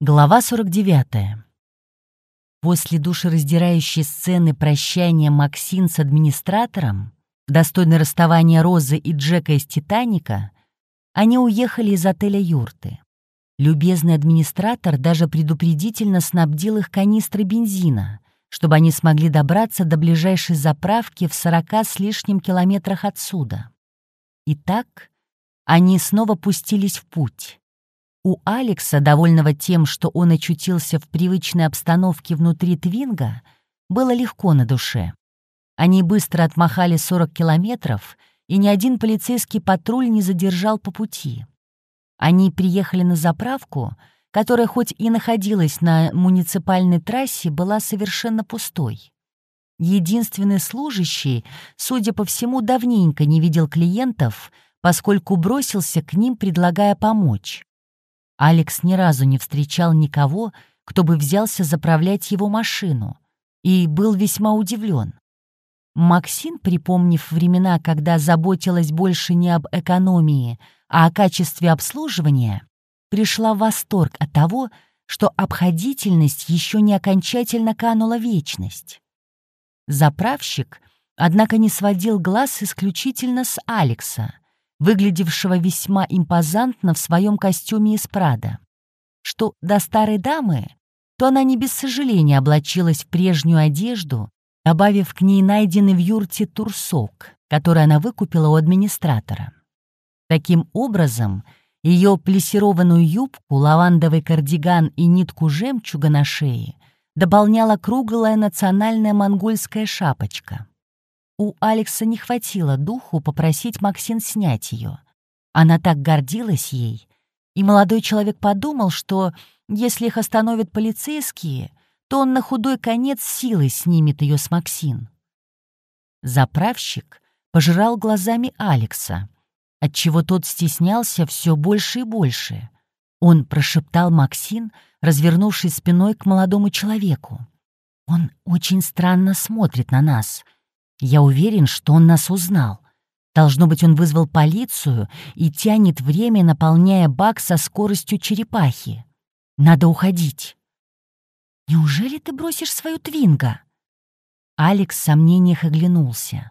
Глава 49. После душераздирающей сцены прощания Максин с администратором, достойной расставания Розы и Джека из «Титаника», они уехали из отеля «Юрты». Любезный администратор даже предупредительно снабдил их канистрой бензина, чтобы они смогли добраться до ближайшей заправки в сорока с лишним километрах отсюда. Итак, они снова пустились в путь. У Алекса, довольного тем, что он очутился в привычной обстановке внутри Твинга, было легко на душе. Они быстро отмахали 40 километров, и ни один полицейский патруль не задержал по пути. Они приехали на заправку, которая хоть и находилась на муниципальной трассе, была совершенно пустой. Единственный служащий, судя по всему, давненько не видел клиентов, поскольку бросился к ним, предлагая помочь. Алекс ни разу не встречал никого, кто бы взялся заправлять его машину, и был весьма удивлен. Максин, припомнив времена, когда заботилась больше не об экономии, а о качестве обслуживания, пришла в восторг от того, что обходительность еще не окончательно канула вечность. Заправщик, однако, не сводил глаз исключительно с Алекса — выглядевшего весьма импозантно в своем костюме из Прада. Что до старой дамы, то она не без сожаления облачилась в прежнюю одежду, добавив к ней найденный в юрте турсок, который она выкупила у администратора. Таким образом, ее плессированную юбку, лавандовый кардиган и нитку жемчуга на шее дополняла круглая национальная монгольская шапочка. У Алекса не хватило духу попросить Максин снять ее. Она так гордилась ей, и молодой человек подумал, что если их остановят полицейские, то он на худой конец силой снимет ее с Максин. Заправщик пожирал глазами Алекса, отчего тот стеснялся все больше и больше. Он прошептал Максин, развернувшись спиной к молодому человеку. «Он очень странно смотрит на нас», я уверен, что он нас узнал. Должно быть, он вызвал полицию и тянет время, наполняя бак со скоростью черепахи. Надо уходить. Неужели ты бросишь свою твинга? Алекс в сомнениях оглянулся.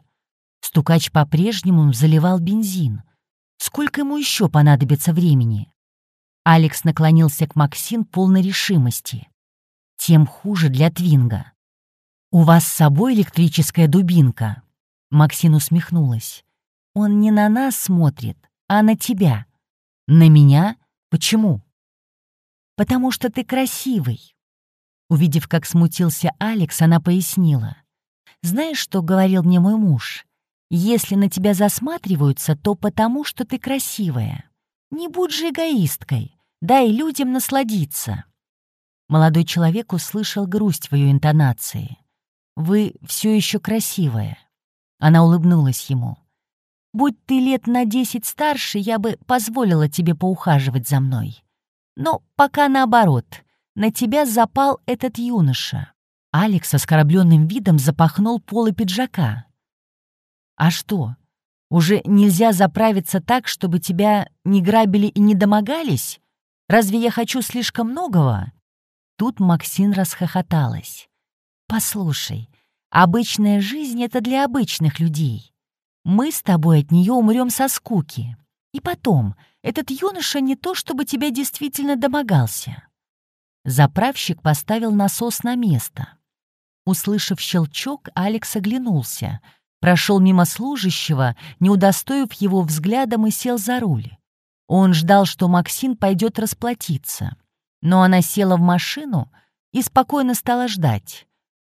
Стукач по-прежнему заливал бензин. Сколько ему еще понадобится времени? Алекс наклонился к Максин полной решимости. Тем хуже для Твинга. «У вас с собой электрическая дубинка?» Максин усмехнулась. «Он не на нас смотрит, а на тебя». «На меня? Почему?» «Потому что ты красивый». Увидев, как смутился Алекс, она пояснила. «Знаешь, что говорил мне мой муж? Если на тебя засматриваются, то потому, что ты красивая. Не будь же эгоисткой, дай людям насладиться». Молодой человек услышал грусть в ее интонации. Вы все еще красивая». Она улыбнулась ему. «Будь ты лет на десять старше, я бы позволила тебе поухаживать за мной. Но пока наоборот, на тебя запал этот юноша». Алекс с оскорбленным видом запахнул полы пиджака. «А что, уже нельзя заправиться так, чтобы тебя не грабили и не домогались? Разве я хочу слишком многого?» Тут Максин расхохоталась. «Послушай, обычная жизнь — это для обычных людей. Мы с тобой от нее умрем со скуки. И потом, этот юноша не то, чтобы тебя действительно домогался». Заправщик поставил насос на место. Услышав щелчок, Алекс оглянулся, прошел мимо служащего, не удостоив его взглядом и сел за руль. Он ждал, что Максин пойдет расплатиться. Но она села в машину и спокойно стала ждать.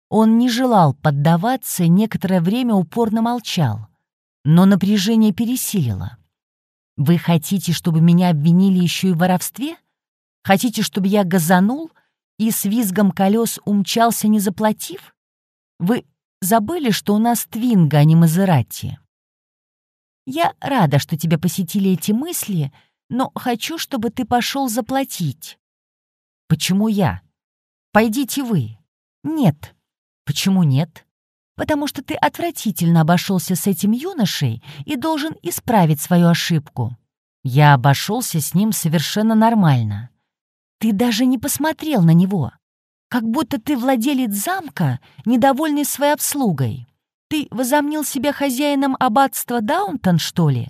Он не желал поддаваться некоторое время упорно молчал. Но напряжение пересилило. «Вы хотите, чтобы меня обвинили еще и в воровстве? Хотите, чтобы я газанул и с визгом колес умчался, не заплатив? Вы забыли, что у нас твинга, а не Мазерати?» «Я рада, что тебя посетили эти мысли, но хочу, чтобы ты пошел заплатить». «Почему я? Пойдите вы». «Нет, Почему нет? Потому что ты отвратительно обошелся с этим юношей и должен исправить свою ошибку. Я обошелся с ним совершенно нормально. Ты даже не посмотрел на него. Как будто ты владелец замка, недовольный своей обслугой. Ты возомнил себя хозяином аббатства Даунтон, что ли?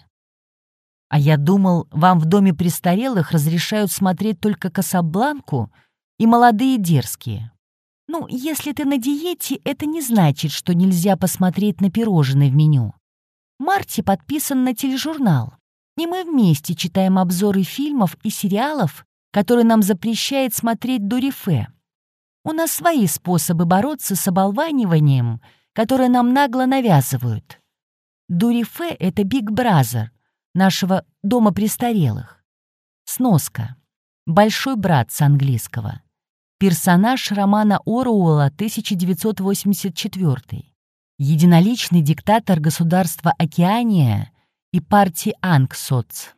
А я думал, вам в доме престарелых разрешают смотреть только Касабланку и молодые дерзкие. Ну, если ты на диете, это не значит, что нельзя посмотреть на пирожные в меню. Марти подписан на тележурнал, и мы вместе читаем обзоры фильмов и сериалов, которые нам запрещает смотреть Дурифе. У нас свои способы бороться с оболваниванием, которое нам нагло навязывают. Дурифе — это Big Brother, нашего дома престарелых. Сноска. Большой брат с английского. Персонаж романа Оруэлла 1984. Единоличный диктатор государства Океания и партии Ангсоц.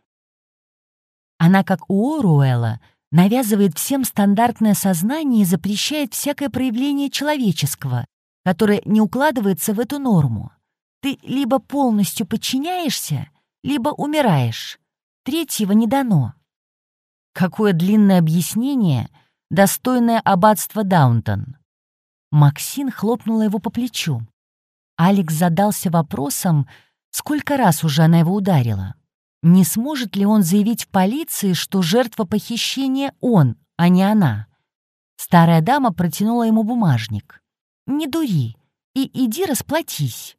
Она, как у Оруэлла, навязывает всем стандартное сознание и запрещает всякое проявление человеческого, которое не укладывается в эту норму. Ты либо полностью подчиняешься, либо умираешь. Третьего не дано. Какое длинное объяснение, достойное аббатства Даунтон. Максин хлопнула его по плечу. Алекс задался вопросом, сколько раз уже она его ударила. Не сможет ли он заявить в полиции, что жертва похищения он, а не она? Старая дама протянула ему бумажник. «Не дури и иди расплатись».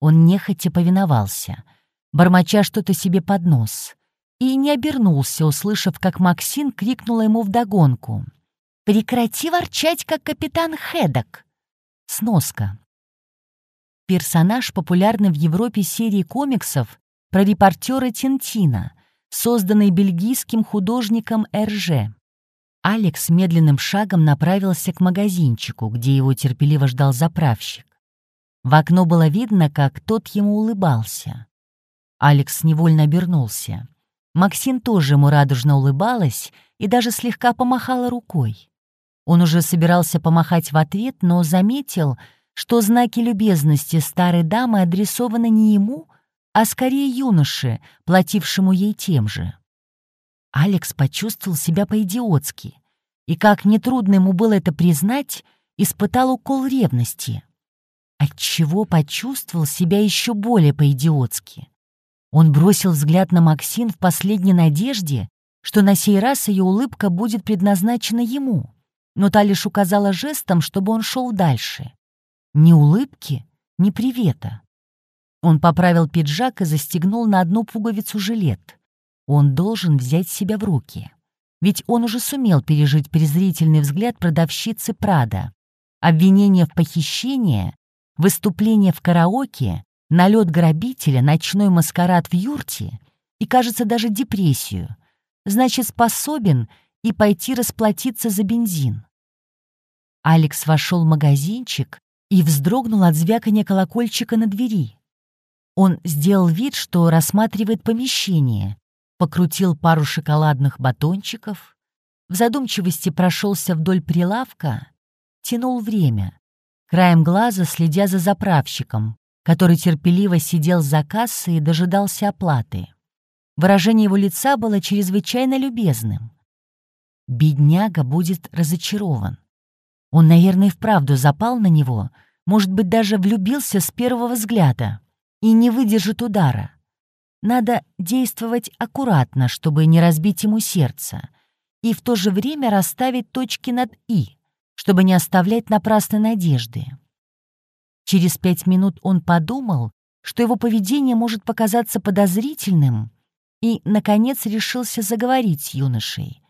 Он нехотя повиновался — бормоча что-то себе под нос, и не обернулся, услышав, как Максин крикнула ему вдогонку. «Прекрати ворчать, как капитан Хедок!» Сноска. Персонаж, популярный в Европе серии комиксов про репортера Тинтина, созданный бельгийским художником Эрже. Алекс медленным шагом направился к магазинчику, где его терпеливо ждал заправщик. В окно было видно, как тот ему улыбался. Алекс невольно обернулся. Максим тоже ему радужно улыбалась и даже слегка помахала рукой. Он уже собирался помахать в ответ, но заметил, что знаки любезности старой дамы адресованы не ему, а скорее юноше, платившему ей тем же. Алекс почувствовал себя по-идиотски, и, как нетрудно ему было это признать, испытал укол ревности, отчего почувствовал себя еще более по-идиотски. Он бросил взгляд на Максин в последней надежде, что на сей раз ее улыбка будет предназначена ему, но та лишь указала жестом, чтобы он шел дальше. Ни улыбки, ни привета. Он поправил пиджак и застегнул на одну пуговицу жилет. Он должен взять себя в руки. Ведь он уже сумел пережить презрительный взгляд продавщицы Прада, обвинение в похищении, выступление в караоке налет грабителя, ночной маскарад в юрте и, кажется, даже депрессию, значит, способен и пойти расплатиться за бензин. Алекс вошел в магазинчик и вздрогнул от звякания колокольчика на двери. Он сделал вид, что рассматривает помещение, покрутил пару шоколадных батончиков, в задумчивости прошелся вдоль прилавка, тянул время, краем глаза следя за заправщиком, который терпеливо сидел за кассой и дожидался оплаты. Выражение его лица было чрезвычайно любезным. Бедняга будет разочарован. Он, наверное, вправду запал на него, может быть, даже влюбился с первого взгляда и не выдержит удара. Надо действовать аккуратно, чтобы не разбить ему сердце, и в то же время расставить точки над «и», чтобы не оставлять напрасной надежды. Через пять минут он подумал, что его поведение может показаться подозрительным, и, наконец, решился заговорить с юношей.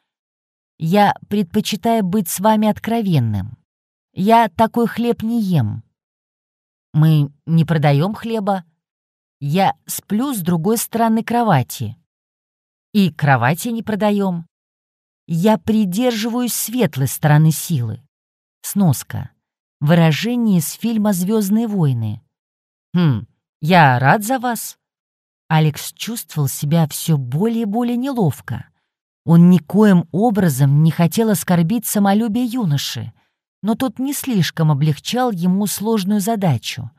«Я предпочитаю быть с вами откровенным. Я такой хлеб не ем. Мы не продаем хлеба. Я сплю с другой стороны кровати. И кровати не продаем. Я придерживаюсь светлой стороны силы. Сноска выражение из фильма «Звездные войны». «Хм, я рад за вас». Алекс чувствовал себя все более и более неловко. Он никоим образом не хотел оскорбить самолюбие юноши, но тот не слишком облегчал ему сложную задачу.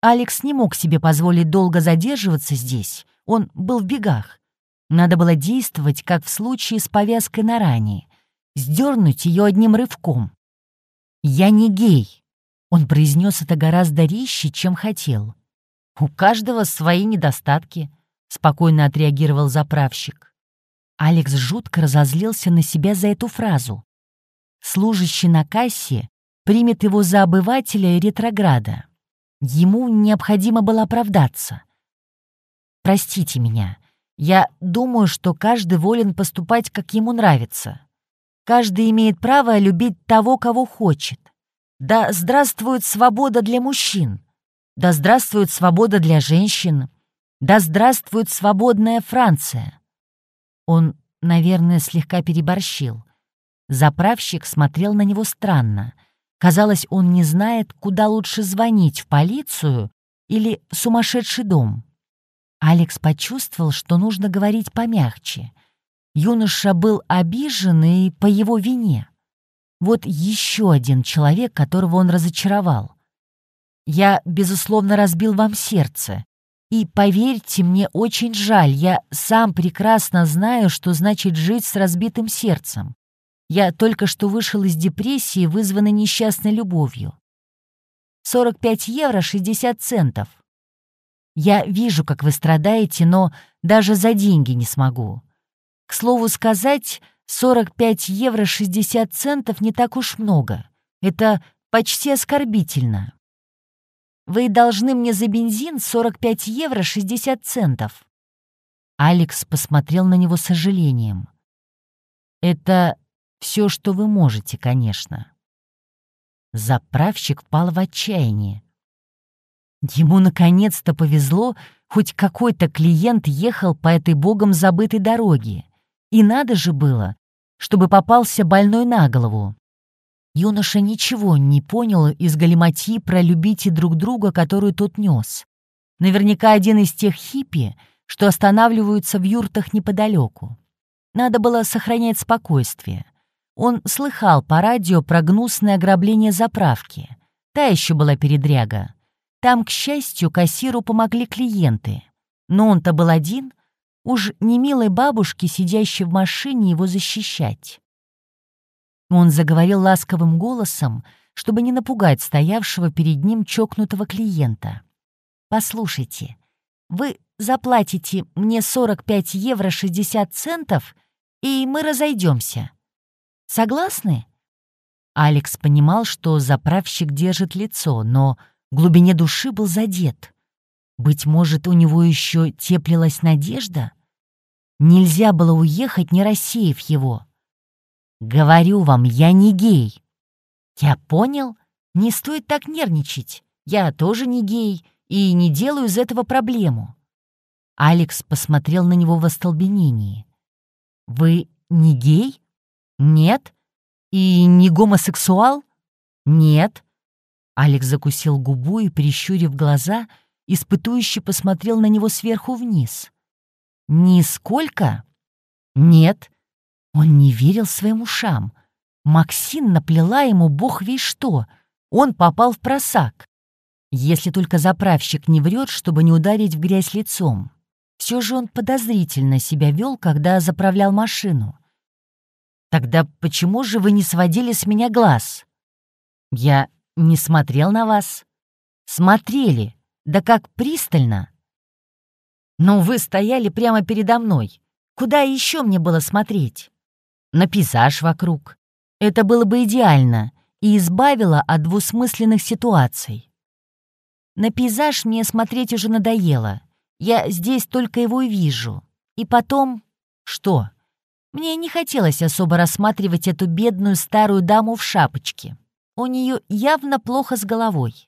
Алекс не мог себе позволить долго задерживаться здесь, он был в бегах. Надо было действовать, как в случае с повязкой на ране, сдернуть ее одним рывком. «Я не гей», — он произнес это гораздо резче, чем хотел. «У каждого свои недостатки», — спокойно отреагировал заправщик. Алекс жутко разозлился на себя за эту фразу. Служащий на кассе примет его за обывателя и ретрограда. Ему необходимо было оправдаться. «Простите меня. Я думаю, что каждый волен поступать, как ему нравится. Каждый имеет право любить того, кого хочет. Да здравствует свобода для мужчин. Да здравствует свобода для женщин. Да здравствует свободная Франция. Он, наверное, слегка переборщил. Заправщик смотрел на него странно. Казалось, он не знает, куда лучше звонить, в полицию или в сумасшедший дом. Алекс почувствовал, что нужно говорить помягче. Юноша был обижен и по его вине. Вот еще один человек, которого он разочаровал. «Я, безусловно, разбил вам сердце. И, поверьте, мне очень жаль, я сам прекрасно знаю, что значит жить с разбитым сердцем. Я только что вышел из депрессии, вызванной несчастной любовью. 45 евро 60 центов. Я вижу, как вы страдаете, но даже за деньги не смогу. К слову сказать, 45 евро 60 центов не так уж много. Это почти оскорбительно. Вы должны мне за бензин 45 евро 60 центов. Алекс посмотрел на него с сожалением. Это все, что вы можете, конечно. Заправщик впал в отчаяние. Ему наконец-то повезло, хоть какой-то клиент ехал по этой богом забытой дороге. И надо же было, чтобы попался больной на голову. Юноша ничего не понял из галиматьи про «любите друг друга», которую тот нес. Наверняка один из тех хиппи, что останавливаются в юртах неподалеку. Надо было сохранять спокойствие. Он слыхал по радио про гнусное ограбление заправки. Та еще была передряга. Там, к счастью, кассиру помогли клиенты. Но он-то был один, Уж не милой бабушке, сидящей в машине, его защищать. Он заговорил ласковым голосом, чтобы не напугать стоявшего перед ним чокнутого клиента. «Послушайте, вы заплатите мне 45 евро 60 центов, и мы разойдемся. Согласны?» Алекс понимал, что заправщик держит лицо, но в глубине души был задет. Быть может, у него еще теплилась надежда? Нельзя было уехать, не рассеяв его. «Говорю вам, я не гей». «Я понял. Не стоит так нервничать. Я тоже не гей и не делаю из этого проблему». Алекс посмотрел на него в остолбенении. «Вы не гей? Нет? И не гомосексуал? Нет?» Алекс закусил губу и, прищурив глаза, испытующе посмотрел на него сверху вниз. «Нисколько?» «Нет». Он не верил своим ушам. Максин наплела ему бог весь что. Он попал в просак. Если только заправщик не врет, чтобы не ударить в грязь лицом. Все же он подозрительно себя вел, когда заправлял машину. «Тогда почему же вы не сводили с меня глаз?» «Я не смотрел на вас». «Смотрели. Да как пристально!» Но вы стояли прямо передо мной. Куда еще мне было смотреть? На пейзаж вокруг. Это было бы идеально и избавило от двусмысленных ситуаций. На пейзаж мне смотреть уже надоело. Я здесь только его и вижу. И потом... Что? Мне не хотелось особо рассматривать эту бедную старую даму в шапочке. У нее явно плохо с головой.